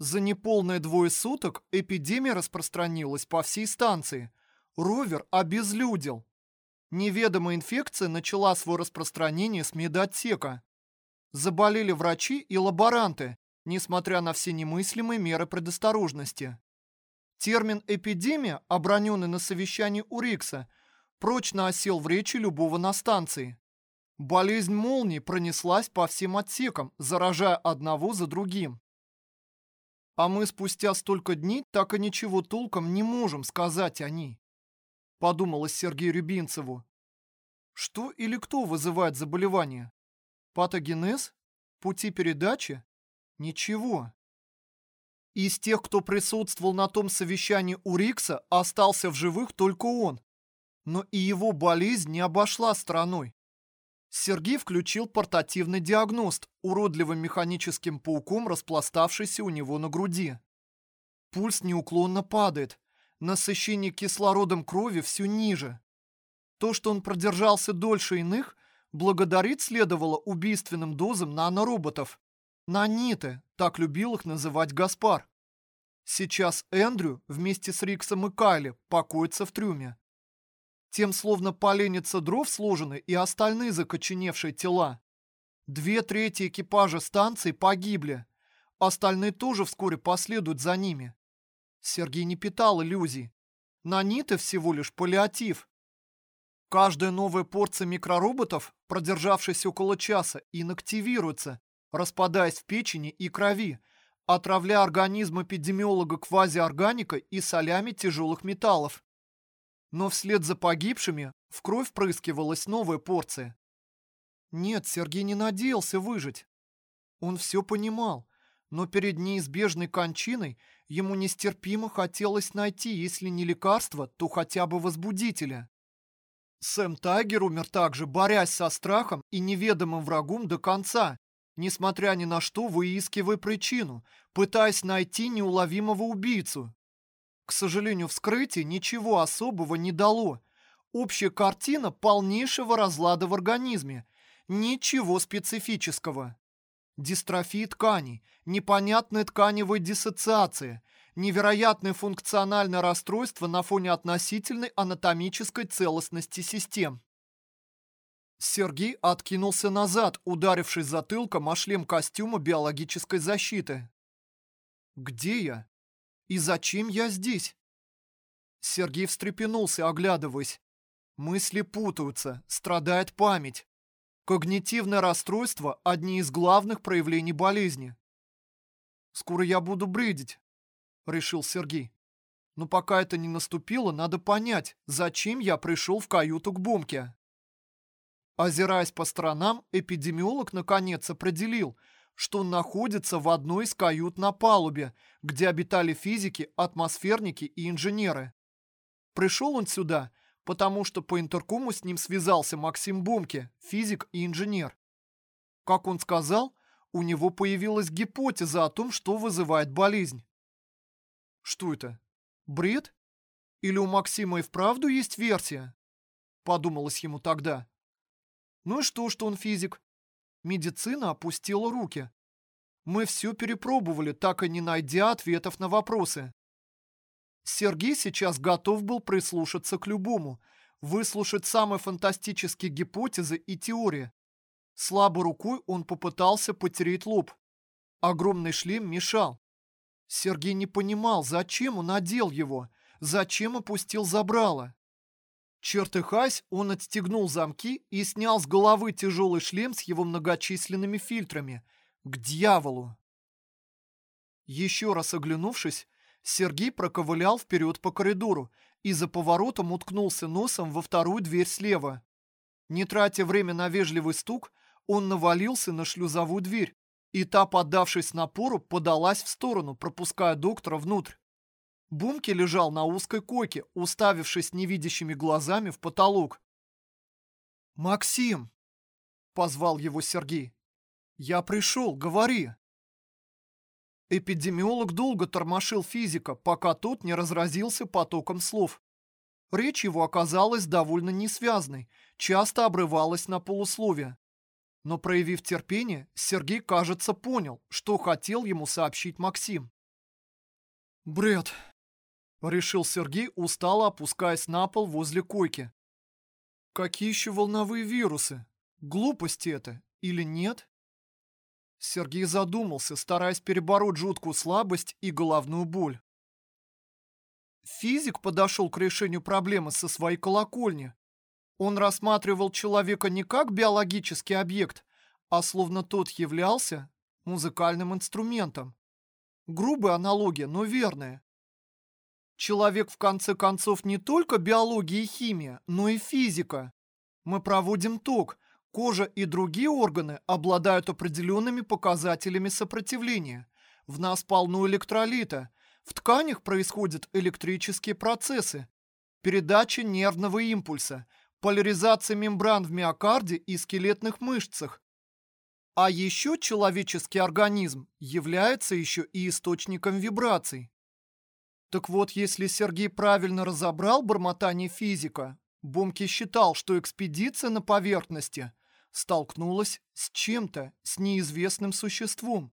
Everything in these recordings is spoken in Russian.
За неполные двое суток эпидемия распространилась по всей станции. Ровер обезлюдил. Неведомая инфекция начала свое распространение с медотсека. Заболели врачи и лаборанты, несмотря на все немыслимые меры предосторожности. Термин «эпидемия», оброненный на совещании у Рикса, прочно осел в речи любого на станции. Болезнь молнии пронеслась по всем отсекам, заражая одного за другим. А мы спустя столько дней так и ничего толком не можем сказать о ней. Подумалось Сергею Рябинцеву. Что или кто вызывает заболевание? Патогенез? Пути передачи? Ничего. Из тех, кто присутствовал на том совещании у Рикса, остался в живых только он. Но и его болезнь не обошла стороной. Сергей включил портативный диагност, уродливым механическим пауком, распластавшийся у него на груди. Пульс неуклонно падает, насыщение кислородом крови все ниже. То, что он продержался дольше иных, благодарить следовало убийственным дозам нанороботов. Наниты, так любил их называть Гаспар. Сейчас Эндрю вместе с Риксом и Кайли покоится в трюме. Тем словно поленница дров сложены и остальные закоченевшие тела. Две трети экипажа станции погибли. Остальные тоже вскоре последуют за ними. Сергей не питал иллюзий. Наниты всего лишь паллиатив. Каждая новая порция микророботов, продержавшись около часа, инактивируется, распадаясь в печени и крови, отравляя организм эпидемиолога квазиорганикой и солями тяжелых металлов. Но вслед за погибшими в кровь впрыскивалась новая порция. Нет, Сергей не надеялся выжить. Он все понимал, но перед неизбежной кончиной ему нестерпимо хотелось найти, если не лекарство, то хотя бы возбудителя. Сэм Тайгер умер также, борясь со страхом и неведомым врагом до конца, несмотря ни на что выискивая причину, пытаясь найти неуловимого убийцу. К сожалению, вскрытие ничего особого не дало. Общая картина полнейшего разлада в организме. Ничего специфического. Дистрофия тканей, непонятная тканевая диссоциация, невероятное функциональное расстройство на фоне относительной анатомической целостности систем. Сергей откинулся назад, ударившись затылком о шлем костюма биологической защиты. «Где я? И зачем я здесь? Сергей встрепенулся, оглядываясь. Мысли путаются, страдает память. Когнитивное расстройство – одни из главных проявлений болезни. «Скоро я буду бредить», – решил Сергей. «Но пока это не наступило, надо понять, зачем я пришел в каюту к Бомке». Озираясь по сторонам, эпидемиолог наконец определил – что он находится в одной из кают на палубе, где обитали физики, атмосферники и инженеры. Пришел он сюда, потому что по интеркому с ним связался Максим Бомке, физик и инженер. Как он сказал, у него появилась гипотеза о том, что вызывает болезнь. Что это? Бред? Или у Максима и вправду есть версия? Подумалось ему тогда. Ну и что, что он физик? Медицина опустила руки. Мы все перепробовали, так и не найдя ответов на вопросы. Сергей сейчас готов был прислушаться к любому, выслушать самые фантастические гипотезы и теории. Слабой рукой он попытался потереть лоб. Огромный шлем мешал. Сергей не понимал, зачем он надел его, зачем опустил забрало. Чертыхаясь, он отстегнул замки и снял с головы тяжелый шлем с его многочисленными фильтрами. К дьяволу! Еще раз оглянувшись, Сергей проковылял вперед по коридору и за поворотом уткнулся носом во вторую дверь слева. Не тратя время на вежливый стук, он навалился на шлюзовую дверь, и та, поддавшись напору, подалась в сторону, пропуская доктора внутрь. Бумки лежал на узкой койке, уставившись невидящими глазами в потолок. «Максим!» – позвал его Сергей. «Я пришел, говори!» Эпидемиолог долго тормошил физика, пока тот не разразился потоком слов. Речь его оказалась довольно несвязной, часто обрывалась на полусловие. Но проявив терпение, Сергей, кажется, понял, что хотел ему сообщить Максим. Бред. Решил Сергей, устало опускаясь на пол возле койки. Какие еще волновые вирусы? Глупости это или нет? Сергей задумался, стараясь перебороть жуткую слабость и головную боль. Физик подошел к решению проблемы со своей колокольни. Он рассматривал человека не как биологический объект, а словно тот являлся музыкальным инструментом. Грубая аналогия, но верная. Человек в конце концов не только биология и химия, но и физика. Мы проводим ток. Кожа и другие органы обладают определенными показателями сопротивления. В нас полно электролита. В тканях происходят электрические процессы. Передача нервного импульса, поляризация мембран в миокарде и скелетных мышцах, а еще человеческий организм является еще и источником вибраций. Так вот, если Сергей правильно разобрал бормотание физика, Бумки считал, что экспедиция на поверхности столкнулась с чем-то, с неизвестным существом,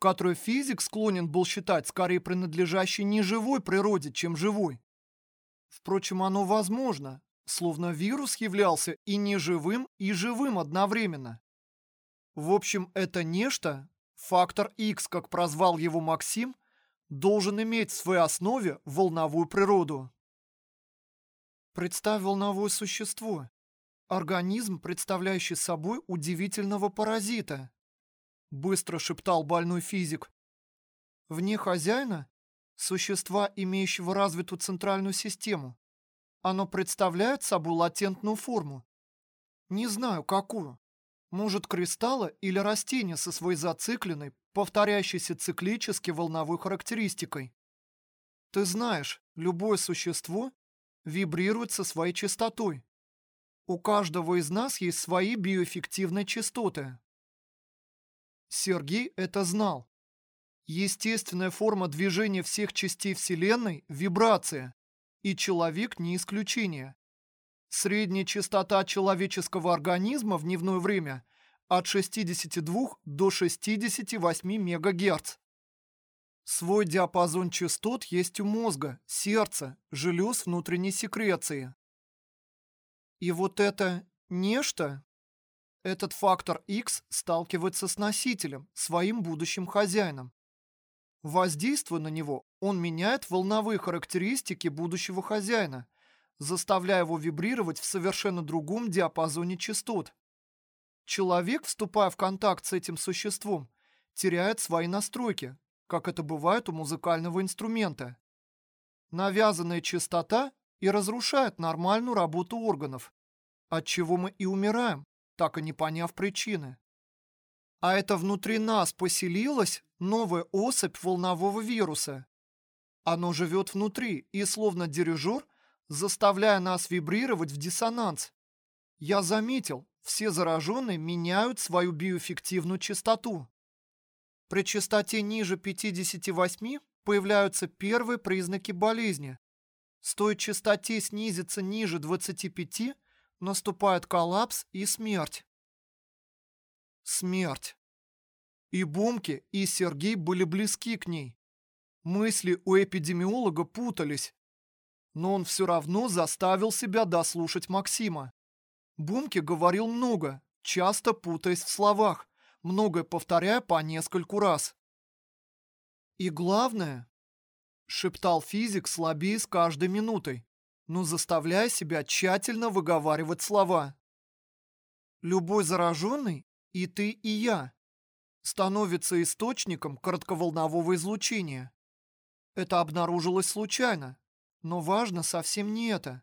которое физик склонен был считать скорее принадлежащей неживой природе, чем живой. Впрочем, оно возможно, словно вирус являлся и неживым, и живым одновременно. В общем, это нечто, фактор X, как прозвал его Максим, должен иметь в своей основе волновую природу. Представь волновое существо. Организм, представляющий собой удивительного паразита. Быстро шептал больной физик. Вне хозяина – существа, имеющего развитую центральную систему. Оно представляет собой латентную форму. Не знаю, какую. Может, кристалла или растения со своей зацикленной, повторяющейся циклически волновой характеристикой. Ты знаешь, любое существо вибрирует со своей частотой. У каждого из нас есть свои биоэффективные частоты. Сергей это знал. Естественная форма движения всех частей Вселенной – вибрация, и человек не исключение. Средняя частота человеческого организма в дневное время от 62 до 68 МГц. Свой диапазон частот есть у мозга, сердца, желез внутренней секреции. И вот это нечто, этот фактор X сталкивается с носителем, своим будущим хозяином. Воздействуя на него, он меняет волновые характеристики будущего хозяина – заставляя его вибрировать в совершенно другом диапазоне частот. Человек, вступая в контакт с этим существом, теряет свои настройки, как это бывает у музыкального инструмента. Навязанная частота и разрушает нормальную работу органов, от чего мы и умираем, так и не поняв причины. А это внутри нас поселилась новая особь волнового вируса. Оно живет внутри и, словно дирижер, заставляя нас вибрировать в диссонанс. Я заметил, все зараженные меняют свою биоэффективную частоту. При частоте ниже 58 появляются первые признаки болезни. Стоит частоте снизиться ниже 25, наступает коллапс и смерть. Смерть. И Бумки, и Сергей были близки к ней. Мысли у эпидемиолога путались, но он все равно заставил себя дослушать Максима. Бумки говорил много, часто путаясь в словах, многое повторяя по нескольку раз. «И главное», — шептал физик слабее с каждой минутой, но заставляя себя тщательно выговаривать слова. «Любой зараженный, и ты, и я, становится источником коротковолнового излучения. Это обнаружилось случайно, но важно совсем не это.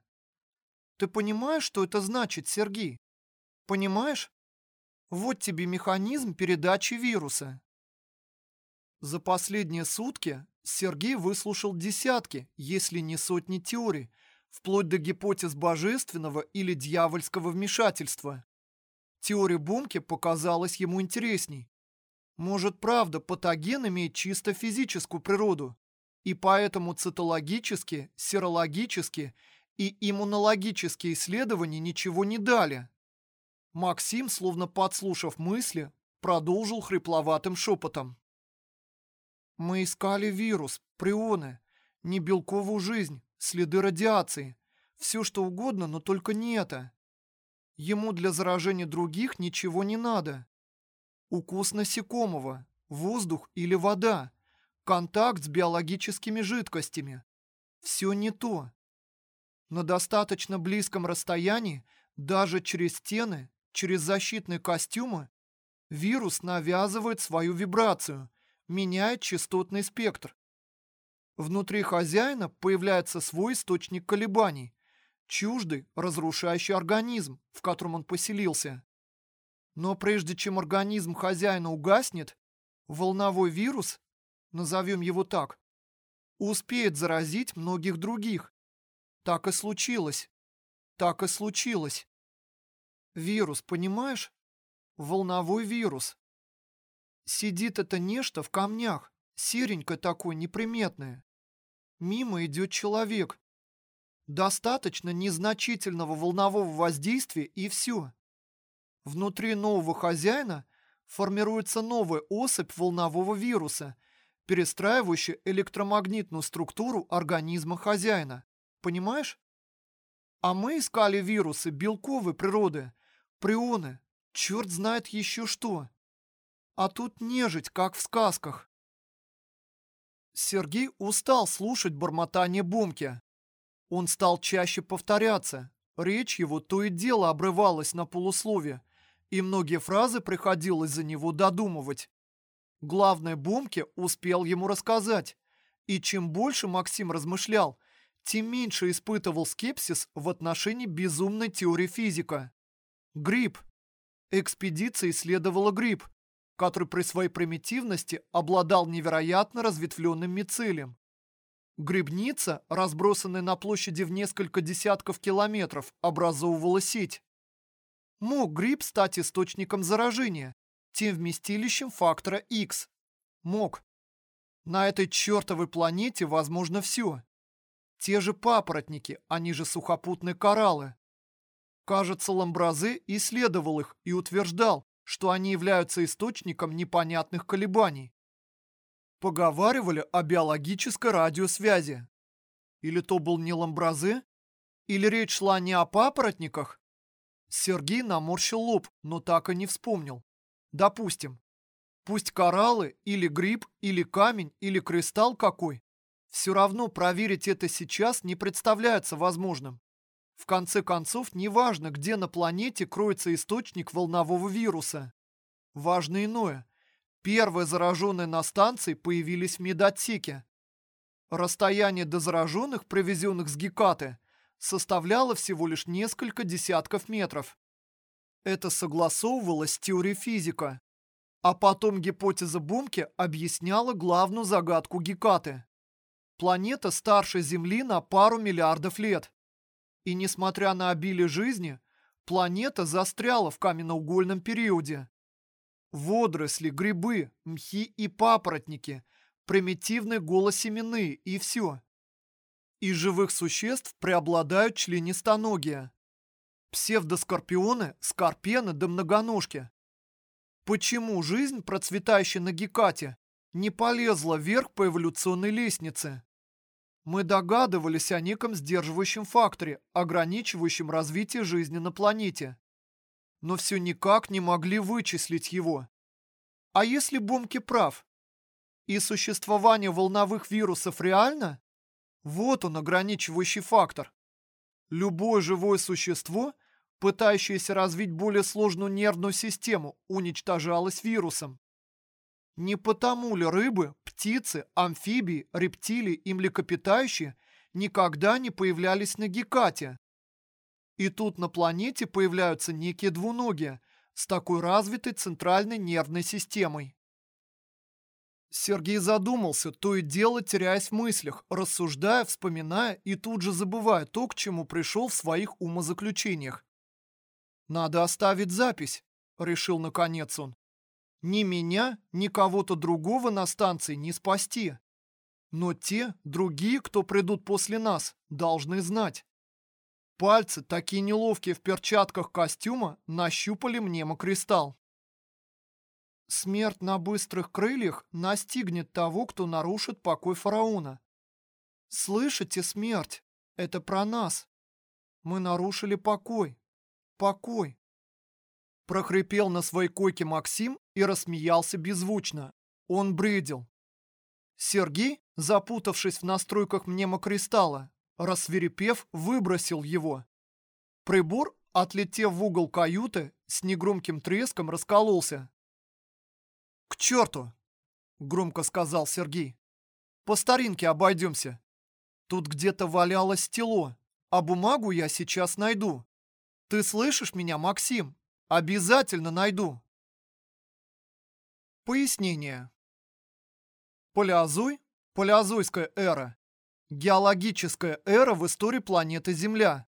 Ты понимаешь, что это значит, Сергей? Понимаешь? Вот тебе механизм передачи вируса. За последние сутки Сергей выслушал десятки, если не сотни теорий, вплоть до гипотез божественного или дьявольского вмешательства. Теория Бумки показалась ему интересней. Может, правда, патоген имеет чисто физическую природу, и поэтому цитологические, серологические и иммунологические исследования ничего не дали. Максим, словно подслушав мысли, продолжил хрипловатым шепотом. Мы искали вирус, прионы, не белковую жизнь, следы радиации. Все что угодно, но только не это. Ему для заражения других ничего не надо. Укус насекомого, воздух или вода, контакт с биологическими жидкостями. Все не то. На достаточно близком расстоянии, даже через стены, через защитные костюмы, вирус навязывает свою вибрацию, меняет частотный спектр. Внутри хозяина появляется свой источник колебаний, чуждый, разрушающий организм, в котором он поселился. Но прежде чем организм хозяина угаснет, волновой вирус, назовем его так, успеет заразить многих других. Так и случилось. Так и случилось. Вирус, понимаешь? Волновой вирус. Сидит это нечто в камнях, серенькое такое, неприметное. Мимо идет человек. Достаточно незначительного волнового воздействия и все. Внутри нового хозяина формируется новая особь волнового вируса, перестраивающая электромагнитную структуру организма хозяина. Понимаешь? А мы искали вирусы белковой природы, прионы, черт знает еще что. А тут нежить, как в сказках. Сергей устал слушать бормотание Бумки. Он стал чаще повторяться. Речь его то и дело обрывалась на полуслове, и многие фразы приходилось за него додумывать. Главное, Бумке успел ему рассказать. И чем больше Максим размышлял, тем меньше испытывал скепсис в отношении безумной теории физика. Гриб. Экспедиция исследовала гриб, который при своей примитивности обладал невероятно разветвленным мицелием. Грибница, разбросанная на площади в несколько десятков километров, образовывала сеть. Мог гриб стать источником заражения, тем вместилищем фактора X? Мог. На этой чертовой планете возможно все. Те же папоротники, они же сухопутные кораллы. Кажется, Ламбразе исследовал их и утверждал, что они являются источником непонятных колебаний. Поговаривали о биологической радиосвязи. Или то был не Ламбразе? Или речь шла не о папоротниках? Сергей наморщил лоб, но так и не вспомнил. Допустим. Пусть кораллы, или гриб, или камень, или кристалл какой. Все равно проверить это сейчас не представляется возможным. В конце концов, неважно, где на планете кроется источник волнового вируса. Важно иное. Первые зараженные на станции появились в медотсеке. Расстояние до зараженных, привезенных с Гекаты, составляло всего лишь несколько десятков метров. Это согласовывалось с теорией физика. А потом гипотеза Бумке объясняла главную загадку Гекаты. Планета старше Земли на пару миллиардов лет. И несмотря на обилие жизни, планета застряла в каменноугольном периоде. Водоросли, грибы, мхи и папоротники, примитивные голосеменные и все. Из живых существ преобладают членистоногие. Псевдоскорпионы, скорпены да многоножки. Почему жизнь, процветающая на Гекате, не полезла вверх по эволюционной лестнице? Мы догадывались о неком сдерживающем факторе, ограничивающем развитие жизни на планете. Но все никак не могли вычислить его. А если Бомки прав? И существование волновых вирусов реально? Вот он, ограничивающий фактор. Любое живое существо, пытающееся развить более сложную нервную систему, уничтожалось вирусом. Не потому ли рыбы, птицы, амфибии, рептилии и млекопитающие никогда не появлялись на Гекате? И тут на планете появляются некие двуногие с такой развитой центральной нервной системой. Сергей задумался, то и дело теряясь в мыслях, рассуждая, вспоминая и тут же забывая то, к чему пришел в своих умозаключениях. «Надо оставить запись», — решил наконец он. Ни меня, ни кого-то другого на станции не спасти. Но те, другие, кто придут после нас, должны знать. Пальцы, такие неловкие в перчатках костюма, нащупали мнемокристалл. Смерть на быстрых крыльях настигнет того, кто нарушит покой фараона. Слышите, смерть? Это про нас. Мы нарушили покой. Покой. Прохрипел на своей койке Максим и рассмеялся беззвучно. Он бредил. Сергей, запутавшись в настройках мнемокристалла, рассверепев, выбросил его. Прибор, отлетев в угол каюты, с негромким треском раскололся. «К черту!» — громко сказал Сергей. «По старинке обойдемся. Тут где-то валялось стело, а бумагу я сейчас найду. Ты слышишь меня, Максим? Обязательно найду!» Пояснение. Палеозой – палеозойская эра. Геологическая эра в истории планеты Земля.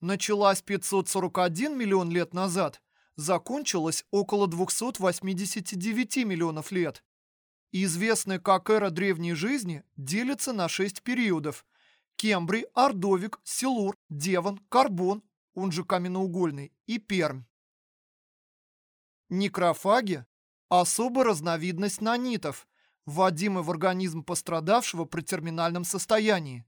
Началась 541 миллион лет назад, закончилась около 289 миллионов лет. Известная как эра древней жизни делится на шесть периодов. Кембрий, Ордовик, Силур, Девон, Карбон, он же каменноугольный, и Пермь. Некрофаги – особая разновидность нанитов – вводимы в организм пострадавшего при терминальном состоянии.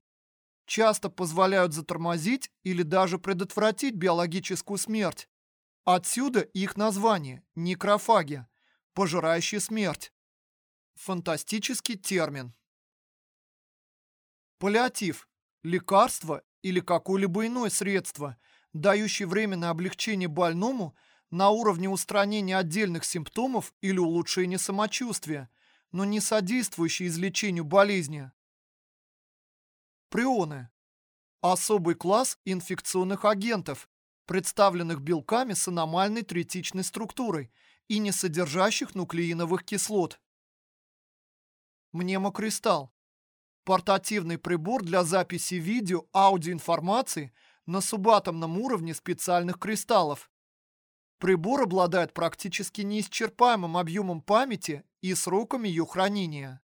Часто позволяют затормозить или даже предотвратить биологическую смерть. Отсюда их название – некрофагия, пожирающая смерть. Фантастический термин. Паллиатив – лекарство или какое-либо иное средство, дающее временное облегчение больному на уровне устранения отдельных симптомов или улучшения самочувствия – но не содействующие излечению болезни. Прионы. Особый класс инфекционных агентов, представленных белками с аномальной третичной структурой и не содержащих нуклеиновых кислот. Мнемокристалл. Портативный прибор для записи видео, аудиоинформации на субатомном уровне специальных кристаллов. Прибор обладает практически неисчерпаемым объемом памяти и сроком ее хранения.